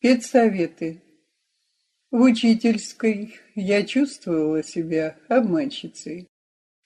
Педсоветы. В учительской я чувствовала себя обманщицей.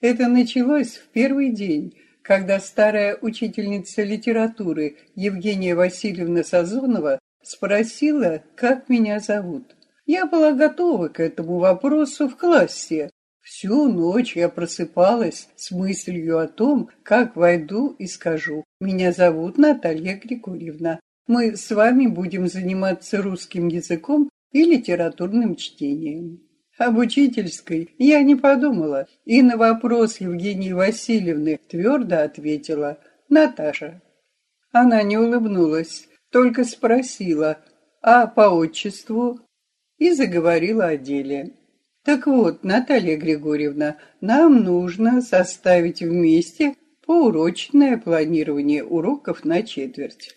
Это началось в первый день, когда старая учительница литературы Евгения Васильевна Сазонова спросила, как меня зовут. Я была готова к этому вопросу в классе. Всю ночь я просыпалась с мыслью о том, как войду и скажу «Меня зовут Наталья Григорьевна. Мы с вами будем заниматься русским языком и литературным чтением. Об учительской я не подумала и на вопрос Евгении Васильевны твердо ответила «Наташа». Она не улыбнулась, только спросила «А по отчеству?» и заговорила о деле. Так вот, Наталья Григорьевна, нам нужно составить вместе поурочное планирование уроков на четверть.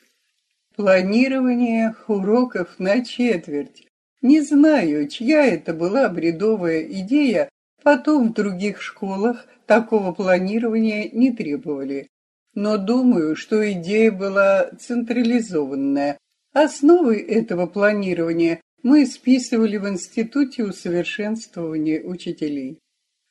Планирование уроков на четверть. Не знаю, чья это была бредовая идея, потом в других школах такого планирования не требовали. Но думаю, что идея была централизованная. Основой этого планирования мы списывали в Институте усовершенствования учителей.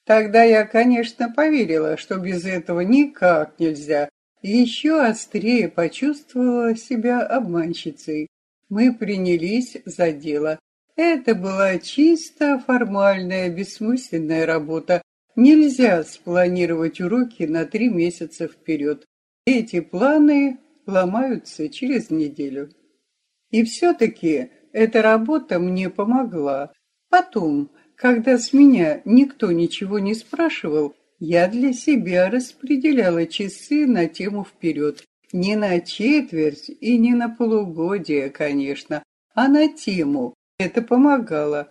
Тогда я, конечно, поверила, что без этого никак нельзя, еще острее почувствовала себя обманщицей. Мы принялись за дело. Это была чисто формальная, бессмысленная работа. Нельзя спланировать уроки на три месяца вперед. Эти планы ломаются через неделю. И все-таки эта работа мне помогла. Потом, когда с меня никто ничего не спрашивал, я для себя распределяла часы на тему вперед. Не на четверть и не на полугодие, конечно, а на тему. Это помогало.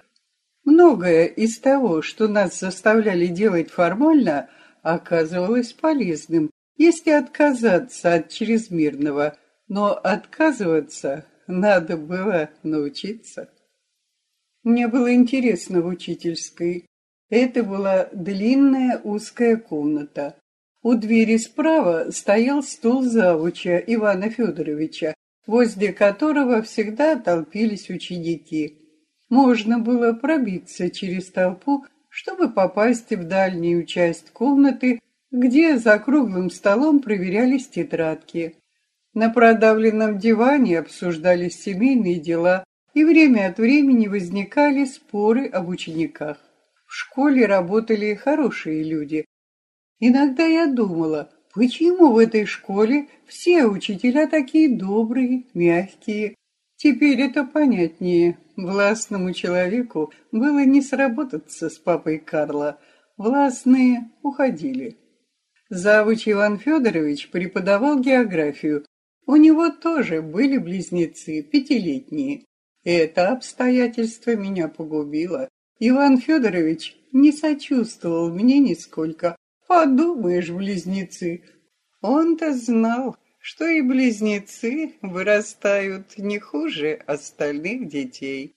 Многое из того, что нас заставляли делать формально, оказывалось полезным, если отказаться от чрезмерного. Но отказываться надо было научиться. Мне было интересно в учительской. Это была длинная узкая комната. У двери справа стоял стол завуча Ивана Федоровича, возле которого всегда толпились ученики. Можно было пробиться через толпу, чтобы попасть в дальнюю часть комнаты, где за круглым столом проверялись тетрадки. На продавленном диване обсуждались семейные дела, и время от времени возникали споры об учениках. В школе работали хорошие люди. Иногда я думала, почему в этой школе все учителя такие добрые, мягкие. Теперь это понятнее. Властному человеку было не сработаться с папой Карла. Властные уходили. Завуч Иван Федорович преподавал географию. У него тоже были близнецы, пятилетние. Это обстоятельство меня погубило. Иван Федорович не сочувствовал мне нисколько. Подумаешь, близнецы. Он-то знал, что и близнецы вырастают не хуже остальных детей.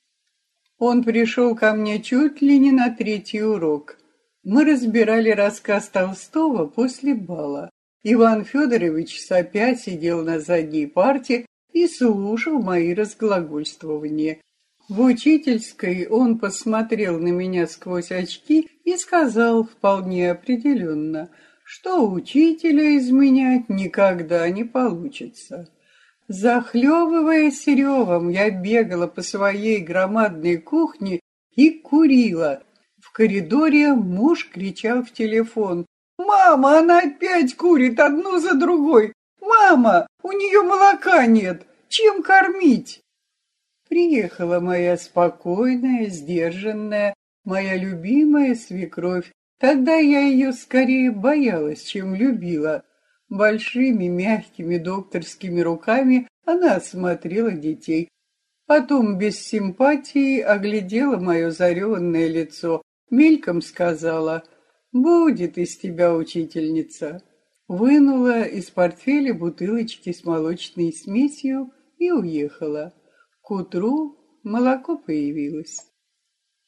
Он пришел ко мне чуть ли не на третий урок. Мы разбирали рассказ Толстого после бала. Иван Федорович сопя сидел на задней парте и слушал мои разглагольствования. В учительской он посмотрел на меня сквозь очки и сказал вполне определенно, что учителя изменять никогда не получится. Захлебываясь ревом, я бегала по своей громадной кухне и курила. В коридоре муж кричал в телефон. «Мама, она опять курит одну за другой! Мама, у нее молока нет! Чем кормить?» Приехала моя спокойная, сдержанная, моя любимая свекровь. Тогда я ее скорее боялась, чем любила. Большими мягкими докторскими руками она осмотрела детей. Потом без симпатии оглядела мое зареванное лицо, мельком сказала «Будет из тебя учительница». Вынула из портфеля бутылочки с молочной смесью и уехала. К утру молоко появилось.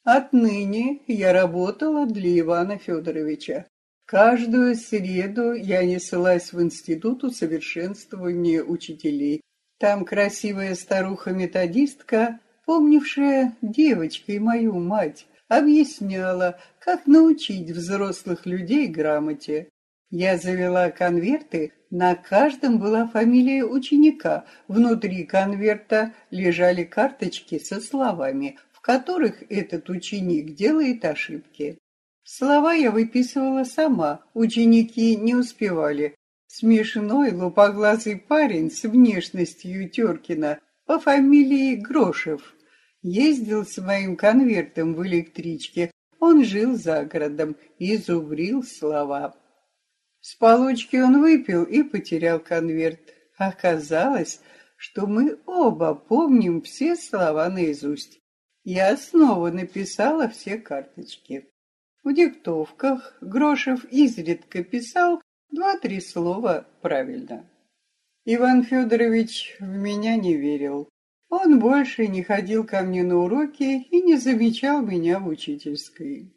Отныне я работала для Ивана Федоровича. Каждую среду я неслась в Институт усовершенствования учителей. Там красивая старуха-методистка, помнившая девочкой мою мать, объясняла, как научить взрослых людей грамоте. Я завела конверты, на каждом была фамилия ученика. Внутри конверта лежали карточки со словами, в которых этот ученик делает ошибки. Слова я выписывала сама, ученики не успевали. Смешной лупоглазый парень с внешностью Теркина по фамилии Грошев ездил с моим конвертом в электричке. Он жил за городом и зубрил слова. С полочки он выпил и потерял конверт. Оказалось, что мы оба помним все слова наизусть. Я снова написала все карточки. В диктовках Грошев изредка писал Два-три слова правильно. Иван Федорович в меня не верил. Он больше не ходил ко мне на уроки и не замечал меня в учительской.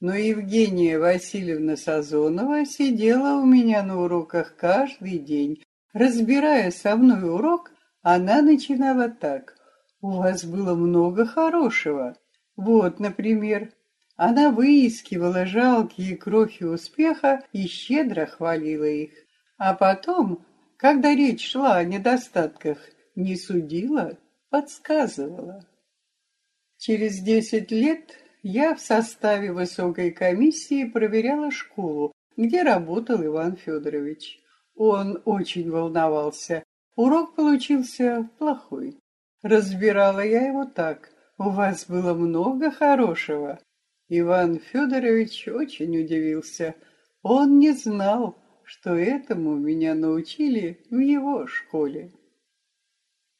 Но Евгения Васильевна Сазонова сидела у меня на уроках каждый день. Разбирая со мной урок, она начинала так. «У вас было много хорошего. Вот, например, она выискивала жалкие крохи успеха и щедро хвалила их. А потом, когда речь шла о недостатках, не судила, подсказывала. Через десять лет я в составе высокой комиссии проверяла школу, где работал Иван Федорович. Он очень волновался. Урок получился плохой. Разбирала я его так. У вас было много хорошего, Иван Федорович очень удивился. Он не знал, что этому меня научили в его школе.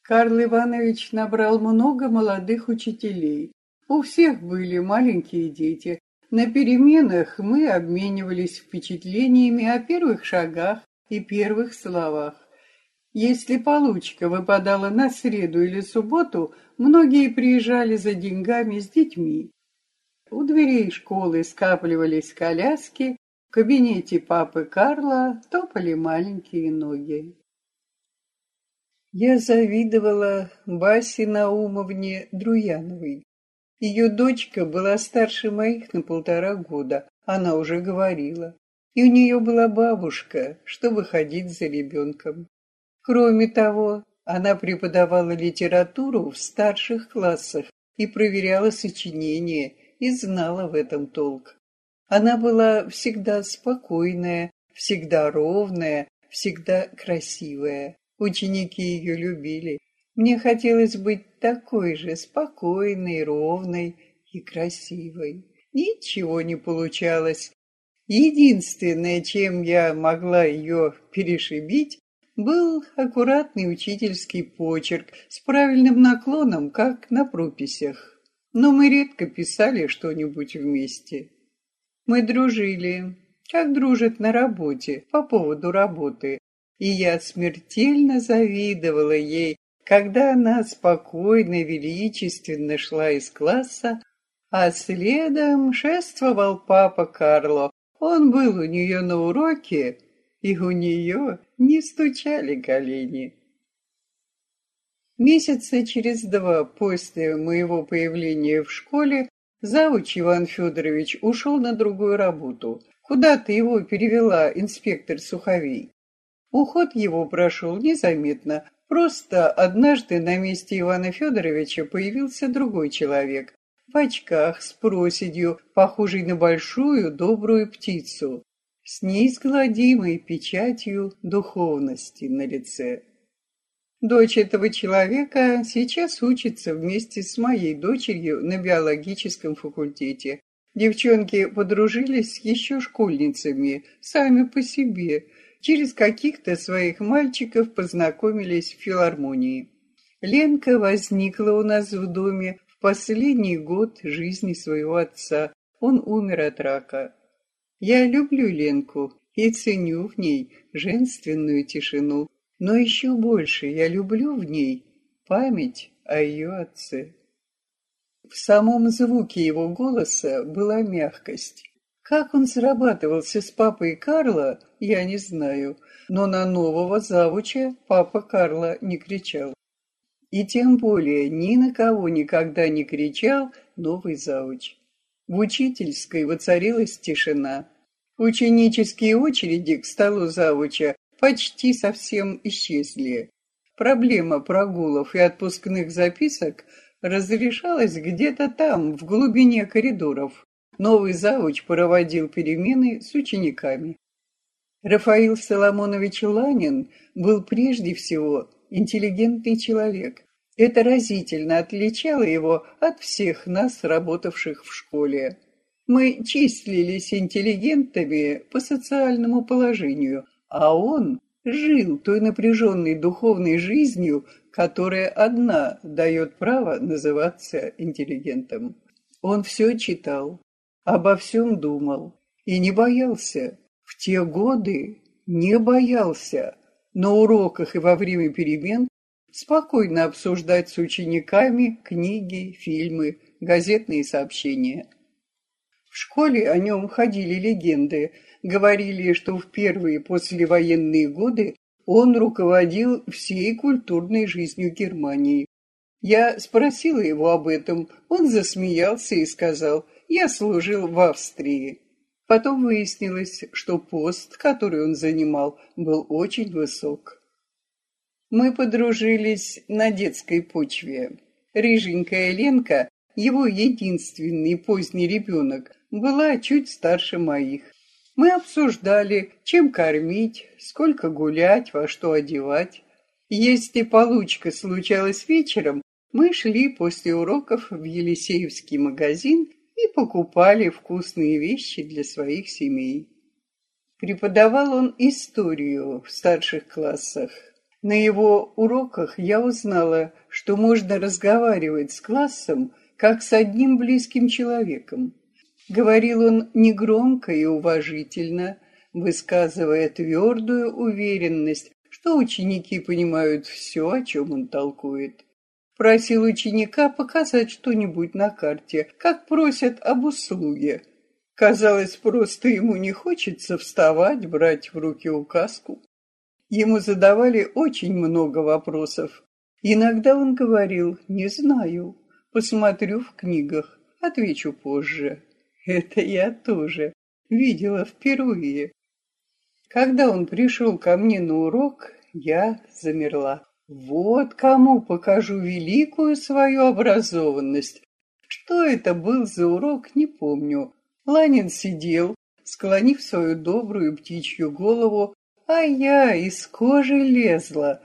Карл Иванович набрал много молодых учителей. У всех были маленькие дети. На переменах мы обменивались впечатлениями о первых шагах и первых словах. Если получка выпадала на среду или субботу, многие приезжали за деньгами с детьми. У дверей школы скапливались коляски, в кабинете папы Карла топали маленькие ноги. Я завидовала Басе Наумовне Друяновой. Ее дочка была старше моих на полтора года, она уже говорила. И у нее была бабушка, чтобы ходить за ребенком. Кроме того, она преподавала литературу в старших классах и проверяла сочинения и знала в этом толк. Она была всегда спокойная, всегда ровная, всегда красивая. Ученики ее любили. Мне хотелось быть такой же спокойной, ровной и красивой. Ничего не получалось. Единственное, чем я могла ее перешибить, был аккуратный учительский почерк с правильным наклоном, как на прописях но мы редко писали что-нибудь вместе. Мы дружили, как дружат на работе, по поводу работы, и я смертельно завидовала ей, когда она спокойно, величественно шла из класса, а следом шествовал папа Карло. Он был у нее на уроке, и у нее не стучали колени. Месяца через два после моего появления в школе завуч Иван Федорович ушел на другую работу. Куда-то его перевела инспектор Суховей. Уход его прошел незаметно. Просто однажды на месте Ивана Федоровича появился другой человек. В очках, с проседью, похожий на большую добрую птицу, с неизгладимой печатью духовности на лице. Дочь этого человека сейчас учится вместе с моей дочерью на биологическом факультете. Девчонки подружились еще школьницами, сами по себе. Через каких-то своих мальчиков познакомились в филармонии. Ленка возникла у нас в доме в последний год жизни своего отца. Он умер от рака. Я люблю Ленку и ценю в ней женственную тишину, но еще больше я люблю в ней память о ее отце. В самом звуке его голоса была мягкость. Как он срабатывался с папой Карла, я не знаю, но на нового завуча папа Карла не кричал. И тем более ни на кого никогда не кричал новый завуч. В учительской воцарилась тишина. Ученические очереди к столу завуча почти совсем исчезли. Проблема прогулов и отпускных записок разрешалась где-то там, в глубине коридоров. Новый завуч проводил перемены с учениками. Рафаил Соломонович Ланин был прежде всего интеллигентный человек. Это разительно отличало его от всех нас, работавших в школе. Мы числились интеллигентами по социальному положению, а он жил той напряженной духовной жизнью, которая одна дает право называться интеллигентом. Он все читал, обо всем думал и не боялся. В те годы не боялся на уроках и во время перемен спокойно обсуждать с учениками книги, фильмы, газетные сообщения. В школе о нем ходили легенды, говорили, что в первые послевоенные годы он руководил всей культурной жизнью Германии. Я спросила его об этом, он засмеялся и сказал, я служил в Австрии. Потом выяснилось, что пост, который он занимал, был очень высок. Мы подружились на детской почве. Рыженькая Ленка, его единственный поздний ребенок, была чуть старше моих. Мы обсуждали, чем кормить, сколько гулять, во что одевать. Если получка случалась вечером, мы шли после уроков в Елисеевский магазин и покупали вкусные вещи для своих семей. Преподавал он историю в старших классах. На его уроках я узнала, что можно разговаривать с классом, как с одним близким человеком. Говорил он негромко и уважительно, высказывая твердую уверенность, что ученики понимают все, о чем он толкует. Просил ученика показать что-нибудь на карте, как просят об услуге. Казалось, просто ему не хочется вставать, брать в руки указку. Ему задавали очень много вопросов. Иногда он говорил «не знаю, посмотрю в книгах, отвечу позже». Это я тоже видела впервые. Когда он пришел ко мне на урок, я замерла. Вот кому покажу великую свою образованность. Что это был за урок, не помню. Ланин сидел, склонив свою добрую птичью голову а я из кожи лезла.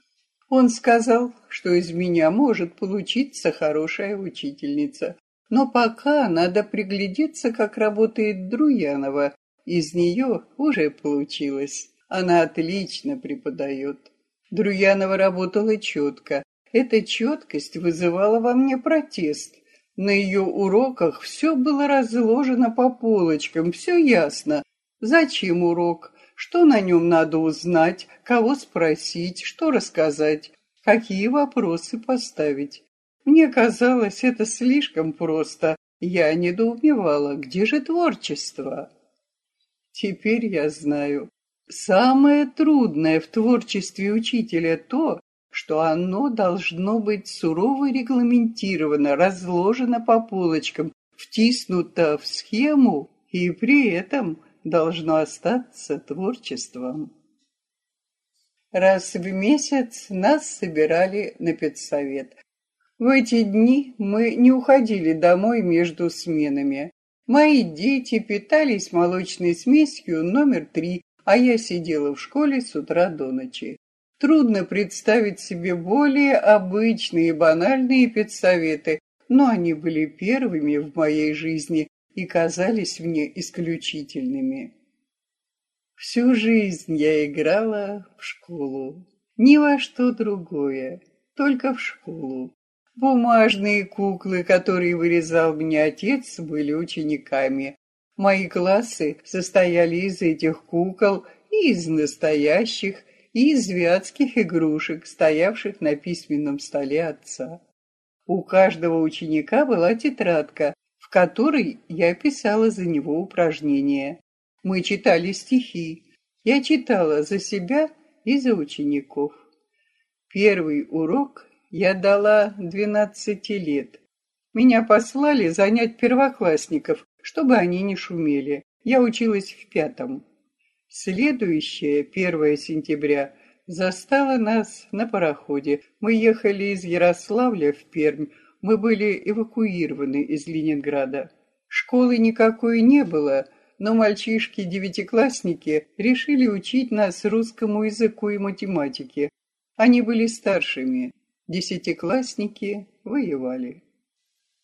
Он сказал, что из меня может получиться хорошая учительница. Но пока надо приглядеться, как работает Друянова. Из нее уже получилось. Она отлично преподает. Друянова работала четко. Эта четкость вызывала во мне протест. На ее уроках все было разложено по полочкам, все ясно. Зачем урок? Что на нем надо узнать, кого спросить, что рассказать, какие вопросы поставить. Мне казалось это слишком просто. Я недоумевала, где же творчество? Теперь я знаю. Самое трудное в творчестве учителя то, что оно должно быть сурово регламентировано, разложено по полочкам, втиснуто в схему и при этом должно остаться творчеством. Раз в месяц нас собирали на педсовет. В эти дни мы не уходили домой между сменами. Мои дети питались молочной смесью номер три, а я сидела в школе с утра до ночи. Трудно представить себе более обычные банальные педсоветы, но они были первыми в моей жизни, и казались мне исключительными. Всю жизнь я играла в школу, ни во что другое, только в школу. Бумажные куклы, которые вырезал мне отец, были учениками. Мои классы состояли из этих кукол и из настоящих, и из вятских игрушек, стоявших на письменном столе отца. У каждого ученика была тетрадка, в которой я писала за него упражнения. Мы читали стихи. Я читала за себя и за учеников. Первый урок я дала двенадцати лет. Меня послали занять первоклассников, чтобы они не шумели. Я училась в пятом. Следующее, 1 сентября, застало нас на пароходе. Мы ехали из Ярославля в Пермь. Мы были эвакуированы из Ленинграда. Школы никакой не было, но мальчишки-девятиклассники решили учить нас русскому языку и математике. Они были старшими. Десятиклассники воевали.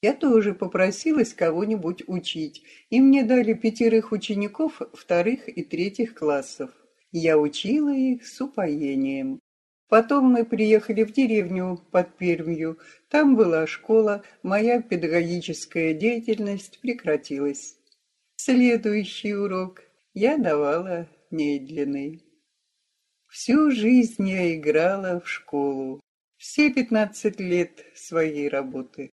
Я тоже попросилась кого-нибудь учить, и мне дали пятерых учеников вторых и третьих классов. Я учила их с упоением. Потом мы приехали в деревню под Пермью. Там была школа, моя педагогическая деятельность прекратилась. Следующий урок я давала медленный. Всю жизнь я играла в школу. Все пятнадцать лет своей работы.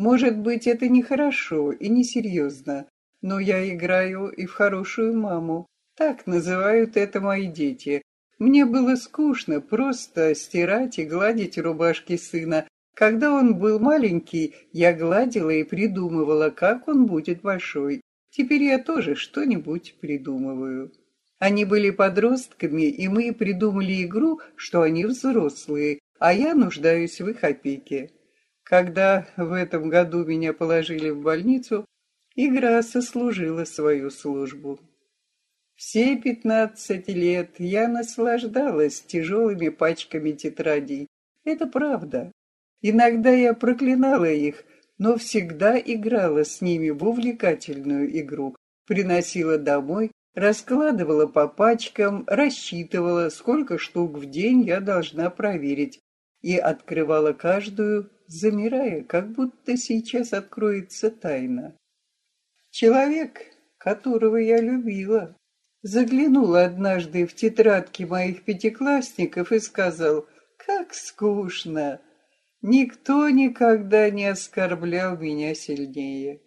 Может быть, это нехорошо и несерьезно, но я играю и в хорошую маму. Так называют это мои дети. Мне было скучно просто стирать и гладить рубашки сына. Когда он был маленький, я гладила и придумывала, как он будет большой. Теперь я тоже что-нибудь придумываю. Они были подростками, и мы придумали игру, что они взрослые, а я нуждаюсь в их опеке. Когда в этом году меня положили в больницу, игра сослужила свою службу. Все пятнадцать лет я наслаждалась тяжелыми пачками тетрадей. Это правда. Иногда я проклинала их, но всегда играла с ними в увлекательную игру, приносила домой, раскладывала по пачкам, рассчитывала, сколько штук в день я должна проверить, и открывала каждую замирая, как будто сейчас откроется тайна. Человек, которого я любила, заглянул однажды в тетрадки моих пятиклассников и сказал, «Как скучно! Никто никогда не оскорблял меня сильнее.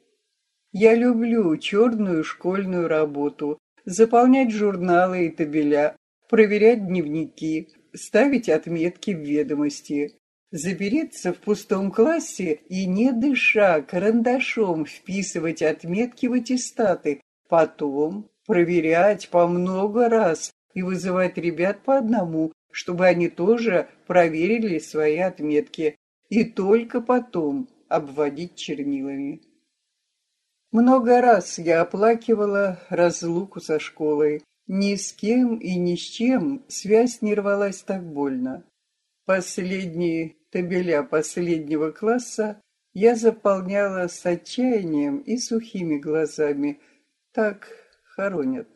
Я люблю черную школьную работу, заполнять журналы и табеля, проверять дневники, ставить отметки в ведомости запереться в пустом классе и, не дыша, карандашом вписывать отметки в аттестаты, потом проверять по много раз и вызывать ребят по одному, чтобы они тоже проверили свои отметки, и только потом обводить чернилами. Много раз я оплакивала разлуку со школой. Ни с кем и ни с чем связь не рвалась так больно. Последние табеля последнего класса я заполняла с отчаянием и сухими глазами. Так хоронят.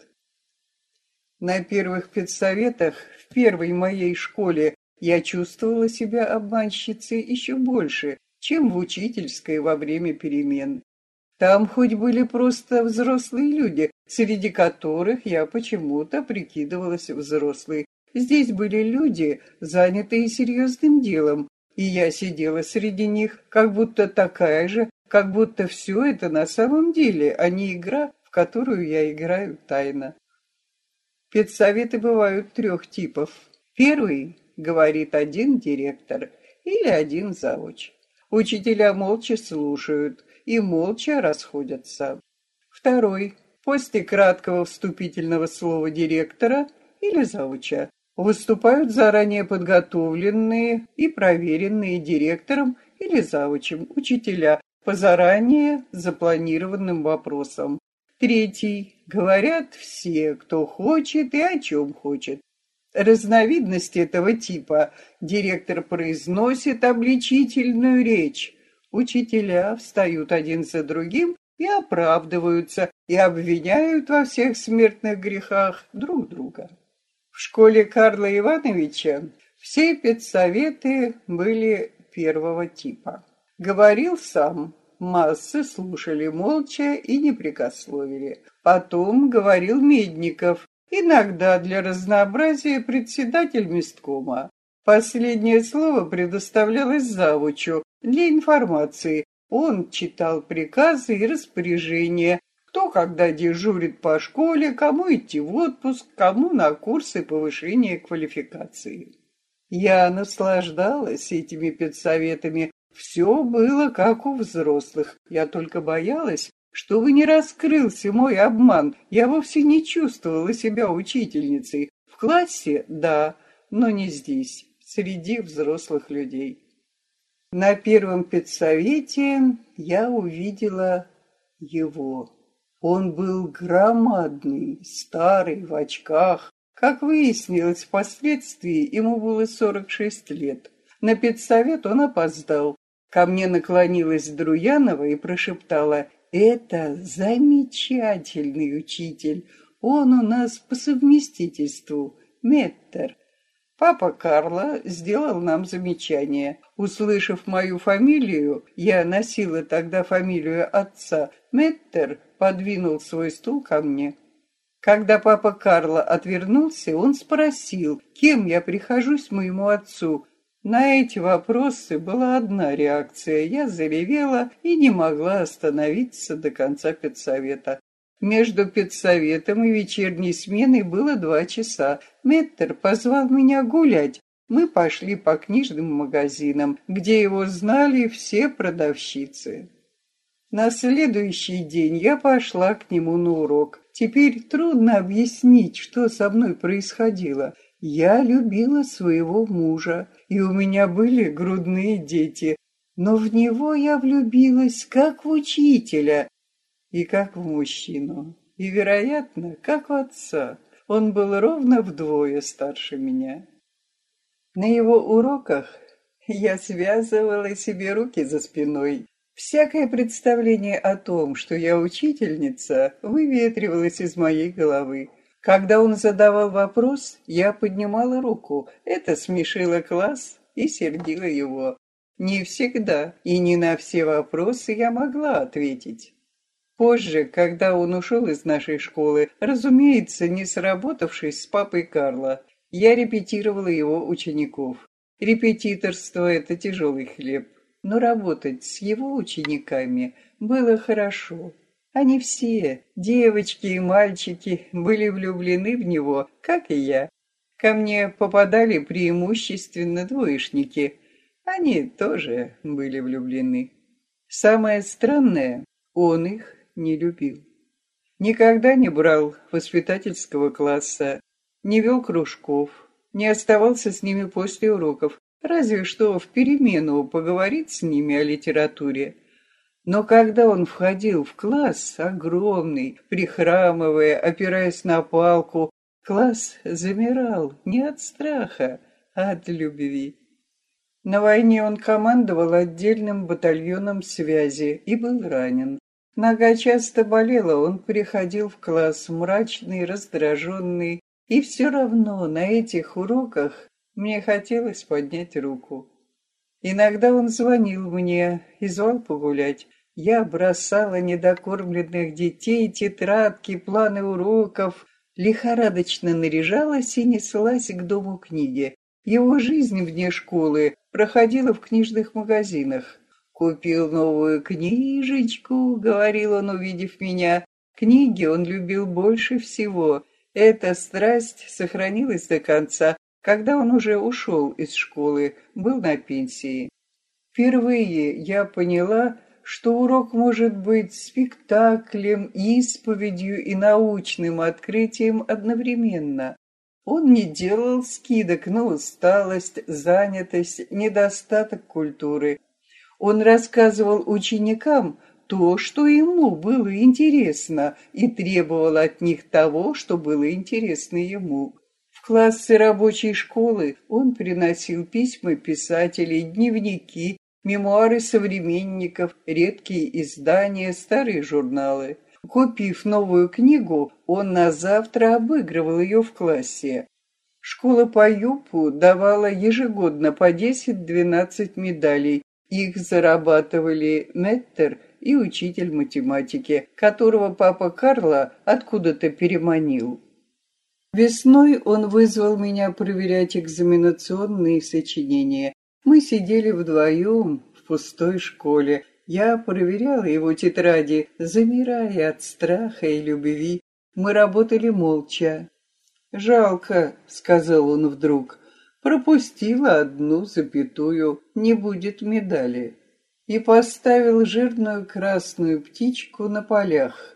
На первых педсоветах в первой моей школе я чувствовала себя обманщицей еще больше, чем в учительской во время перемен. Там хоть были просто взрослые люди, среди которых я почему-то прикидывалась взрослой. Здесь были люди, занятые серьезным делом, и я сидела среди них, как будто такая же, как будто все это на самом деле, а не игра, в которую я играю тайно. Педсоветы бывают трех типов. Первый, говорит один директор или один завуч. Учителя молча слушают и молча расходятся. Второй, после краткого вступительного слова директора или завуча, выступают заранее подготовленные и проверенные директором или завучем учителя по заранее запланированным вопросам. Третий. Говорят все, кто хочет и о чем хочет. Разновидность этого типа директор произносит обличительную речь. Учителя встают один за другим и оправдываются, и обвиняют во всех смертных грехах друг друга. В школе Карла Ивановича все педсоветы были первого типа. Говорил сам, массы слушали молча и не прикословили. Потом говорил Медников, иногда для разнообразия председатель месткома. Последнее слово предоставлялось завучу для информации. Он читал приказы и распоряжения, кто когда дежурит по школе, кому идти в отпуск, кому на курсы повышения квалификации. Я наслаждалась этими педсоветами. Все было как у взрослых. Я только боялась, чтобы не раскрылся мой обман. Я вовсе не чувствовала себя учительницей. В классе – да, но не здесь, среди взрослых людей. На первом педсовете я увидела его. Он был громадный, старый, в очках. Как выяснилось впоследствии, ему было 46 лет. На педсовет он опоздал. Ко мне наклонилась Друянова и прошептала, «Это замечательный учитель. Он у нас по совместительству, Меттер. Папа Карла сделал нам замечание. Услышав мою фамилию, я носила тогда фамилию отца, Меттер подвинул свой стул ко мне. Когда папа Карла отвернулся, он спросил, кем я прихожусь моему отцу. На эти вопросы была одна реакция. Я заревела и не могла остановиться до конца педсовета. Между педсоветом и вечерней сменой было два часа. Меттер позвал меня гулять. Мы пошли по книжным магазинам, где его знали все продавщицы. На следующий день я пошла к нему на урок. Теперь трудно объяснить, что со мной происходило. Я любила своего мужа, и у меня были грудные дети. Но в него я влюбилась как в учителя, и как в мужчину, и, вероятно, как в отца. Он был ровно вдвое старше меня. На его уроках я связывала себе руки за спиной. Всякое представление о том, что я учительница, выветривалось из моей головы. Когда он задавал вопрос, я поднимала руку. Это смешило класс и сердило его. Не всегда и не на все вопросы я могла ответить. Позже, когда он ушел из нашей школы, разумеется, не сработавшись с папой Карла, я репетировала его учеников. Репетиторство — это тяжелый хлеб, но работать с его учениками было хорошо. Они все, девочки и мальчики, были влюблены в него, как и я. Ко мне попадали преимущественно двоечники. Они тоже были влюблены. Самое странное, он их не любил. Никогда не брал воспитательского класса, не вел кружков, не оставался с ними после уроков, разве что в перемену поговорить с ними о литературе. Но когда он входил в класс, огромный, прихрамывая, опираясь на палку, класс замирал не от страха, а от любви. На войне он командовал отдельным батальоном связи и был ранен. Нога часто болела, он приходил в класс мрачный, раздраженный, и все равно на этих уроках мне хотелось поднять руку. Иногда он звонил мне и звал погулять. Я бросала недокормленных детей, тетрадки, планы уроков, лихорадочно наряжалась и неслась к дому книги. Его жизнь вне школы проходила в книжных магазинах. «Купил новую книжечку», — говорил он, увидев меня. Книги он любил больше всего. Эта страсть сохранилась до конца, когда он уже ушел из школы, был на пенсии. Впервые я поняла, что урок может быть спектаклем, исповедью и научным открытием одновременно. Он не делал скидок на усталость, занятость, недостаток культуры. Он рассказывал ученикам то, что ему было интересно, и требовал от них того, что было интересно ему. Классы рабочей школы он приносил письма писателей, дневники, мемуары современников, редкие издания, старые журналы. Купив новую книгу, он на завтра обыгрывал ее в классе. Школа по ЮПу давала ежегодно по 10-12 медалей, их зарабатывали Меттер и учитель математики, которого папа Карла откуда-то переманил. Весной он вызвал меня проверять экзаменационные сочинения. Мы сидели вдвоем в пустой школе. Я проверяла его тетради, замирая от страха и любви. Мы работали молча. «Жалко», — сказал он вдруг, — «пропустила одну запятую, не будет медали». И поставил жирную красную птичку на полях.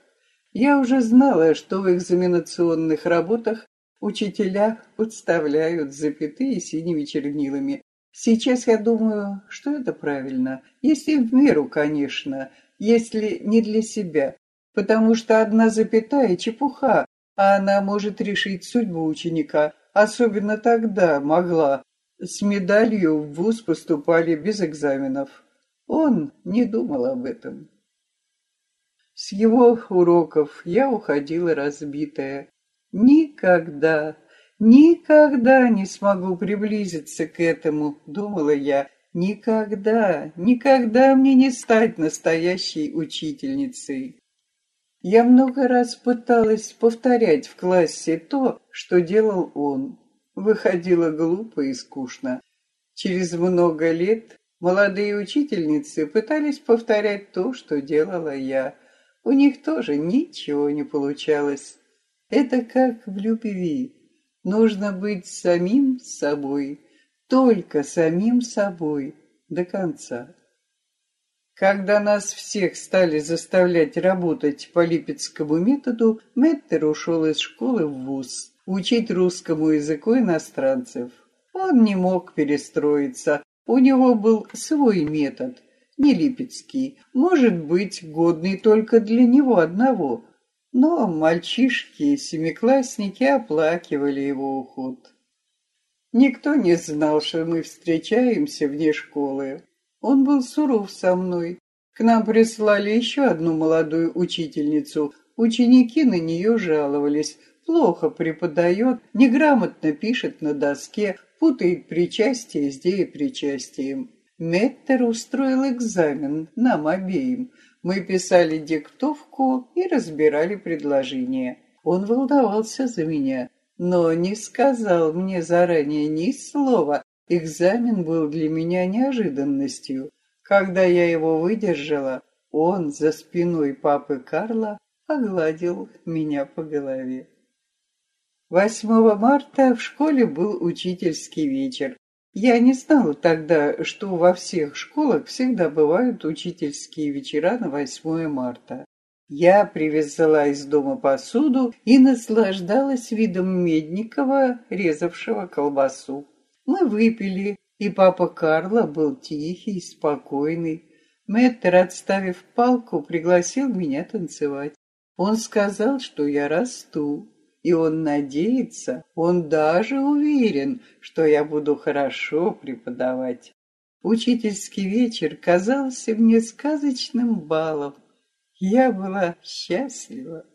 Я уже знала, что в экзаменационных работах учителя подставляют запятые синими чернилами. Сейчас я думаю, что это правильно, если в меру, конечно, если не для себя, потому что одна запятая чепуха, а она может решить судьбу ученика, особенно тогда могла. С медалью в вуз поступали без экзаменов. Он не думал об этом. С его уроков я уходила разбитая. Никогда, никогда не смогу приблизиться к этому, думала я. Никогда, никогда мне не стать настоящей учительницей. Я много раз пыталась повторять в классе то, что делал он. Выходило глупо и скучно. Через много лет молодые учительницы пытались повторять то, что делала я. У них тоже ничего не получалось. Это как в любви. Нужно быть самим собой, только самим собой до конца. Когда нас всех стали заставлять работать по Липецкому методу, Меттер ушел из школы в ВУЗ учить русскому языку иностранцев. Он не мог перестроиться, у него был свой метод – не Липецкий, может быть, годный только для него одного. Но мальчишки, семиклассники оплакивали его уход. Никто не знал, что мы встречаемся вне школы. Он был суров со мной. К нам прислали еще одну молодую учительницу. Ученики на нее жаловались. Плохо преподает, неграмотно пишет на доске, путает причастие с деепричастием. Меттер устроил экзамен нам обеим. Мы писали диктовку и разбирали предложения. Он волновался за меня, но не сказал мне заранее ни слова. Экзамен был для меня неожиданностью. Когда я его выдержала, он за спиной папы Карла погладил меня по голове. 8 марта в школе был учительский вечер. Я не знала тогда, что во всех школах всегда бывают учительские вечера на 8 марта. Я привезла из дома посуду и наслаждалась видом Медникова, резавшего колбасу. Мы выпили, и папа Карла был тихий, спокойный. Мэттер, отставив палку, пригласил меня танцевать. Он сказал, что я расту, и он надеется, он даже уверен, что я буду хорошо преподавать. Учительский вечер казался мне сказочным балом. Я была счастлива.